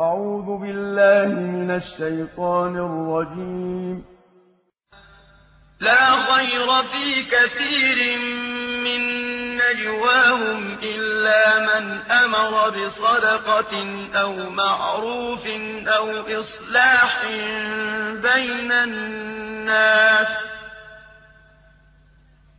أعوذ بالله من الشيطان الرجيم. لا خير في كثير من نجواهم إلا من أمر بصدقة أو معروف أو إصلاح بين الناس.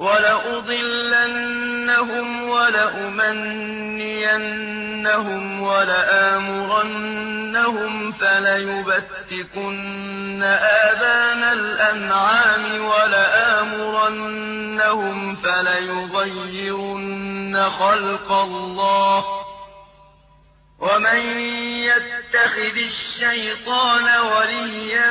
وَلَأُضِلَّنَّهُمْ وَلَأُمَنِّيَنَّهُمْ وَلَآمُرَنَّهُمْ فَلَيُبَتِّكُنَّ آذَانَ الْأَنْعَامِ وَلَآمُرَنَّهُمْ فَلَيُغَيِّرُنَّ خَلْقَ اللَّهِ ۚ وَمَن يَتَّخِذِ الشَّيْطَانَ وَلِيًّا